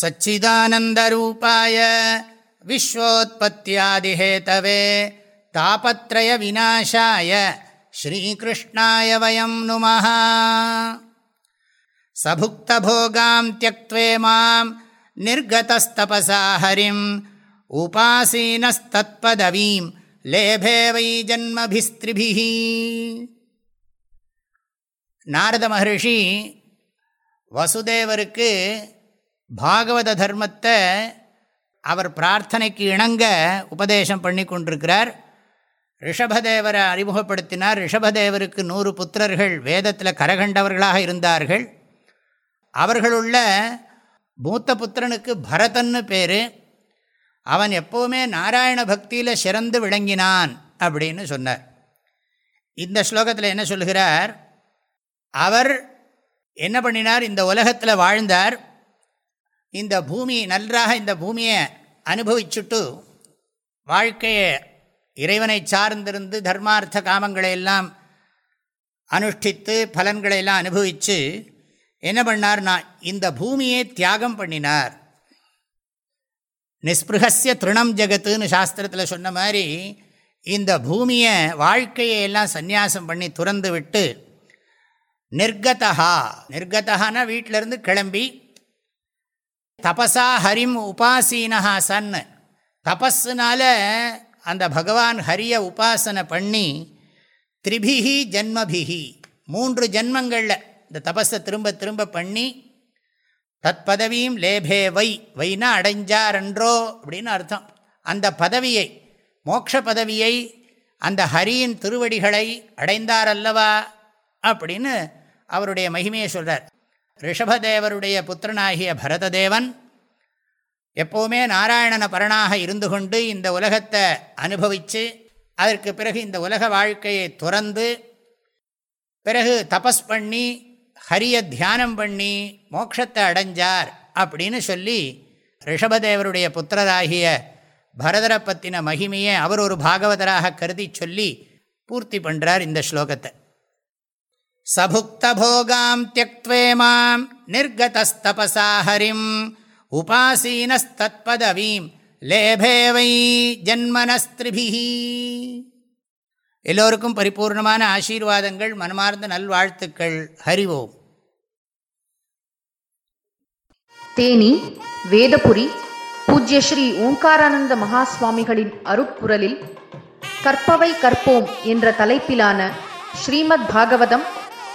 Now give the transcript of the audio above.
सच्चिदानन्दरूपाय विश्वोत्पत्त्यादिहेतवे तापत्रयविनाशाय श्रीकृष्णाय वयं नुमः सभुक्तभोगां त्यक्त्वे मां निर्गतस्तपसा हरिम् उपासीनस्तत्पदवीं लेभे वै जन्मभिस्त्रिभिः நாரத மகர்ஷி வசுதேவருக்கு பாகவத தர்மத்தை அவர் பிரார்த்தனைக்கு இணங்க உபதேசம் பண்ணி கொண்டிருக்கிறார். ரிஷபதேவரை அறிமுகப்படுத்தினார். ரிஷபதேவருக்கு நூறு புத்திரர்கள் வேதத்தில் கரகண்டவர்களாக இருந்தார்கள். அவர்களுள்ள மூத்த புத்திரனுக்கு பரதன்னு பேர். அவன் எப்போவுமே நாராயண பக்தியில் சிறந்து விளங்கினான் அப்படின்னு சொன்னார். இந்த ஸ்லோகத்தில் என்ன சொல்கிறார் அவர் என்ன பண்ணினார்? இந்த உலகத்தில் வாழ்ந்தார். இந்த பூமி நன்றாக இந்த பூமியை அனுபவிச்சுட்டு வாழ்க்கையை இறைவனை சார்ந்திருந்து தர்மார்த்த காமங்களை எல்லாம் அனுஷ்டித்து பலன்களை எல்லாம் அனுபவித்து என்ன பண்ணார்னா இந்த பூமியை தியாகம் பண்ணினார். நிஸ்பிருகசிய திருணம் ஜெகத்துன்னு சாஸ்திரத்தில் சொன்ன மாதிரி இந்த பூமியை வாழ்க்கையை எல்லாம் சந்நியாசம் பண்ணி துறந்து விட்டு நிர்கதா நிர்கதானா வீட்டிலேருந்து கிளம்பி தபசா ஹரிம் உபாசீனஹா சன். தபஸ்னால அந்த பகவான் ஹரிய உபாசனை பண்ணி திரிபிகி ஜன்மபிகி மூன்று ஜென்மங்களில் இந்த தபஸை திரும்ப திரும்ப பண்ணி தத் பதவியும் லேபே வை வைனா அடைஞ்சாரன்றோ அப்படின்னு அர்த்தம். அந்த பதவியை மோக்ஷ பதவியை அந்த ஹரியின் திருவடிகளை அடைந்தாரல்லவா அப்படின்னு அவருடைய மகிமையை சொல்கிறார் ரிஷபதேவருடைய புத்திரனாகிய பரததேவன் எப்போவுமே நாராயணன பரனாக இருந்து கொண்டு இந்த உலகத்தை அனுபவித்து அதற்கு பிறகு இந்த உலக வாழ்க்கையை துறந்து பிறகு தபஸ் பண்ணி ஹரிய தியானம் பண்ணி மோட்சத்தை அடைஞ்சார் அப்படின்னு சொல்லி ரிஷபதேவருடைய புத்திரராகிய பரதரை பற்றின மகிமையை அவர் ஒரு பாகவதராக கருதி சொல்லி பூர்த்தி பண்ணுறார் இந்த ஸ்லோகத்தை. சபுக்தபோகாம் தியக்வே மாம் நிர்கதஸ்தபசா ஹரிம் உபாசீனஸ்தத்பதவீம் லேபே வை ஜன்மனஸ்திரிபிஹி எல்லோருக்கும் பரிபூர்ணமான ஆசீர்வாதங்கள் மனமார்ந்த நல்வாழ்த்துக்கள். ஹரிவோம் தேனி வேதபுரி பூஜ்ய ஸ்ரீ ஓங்காரானந்த மகாஸ்வாமிகளின் அருப்புரலில் கற்பவை கற்போம் என்ற தலைப்பிலான ஸ்ரீமத் பாகவதம்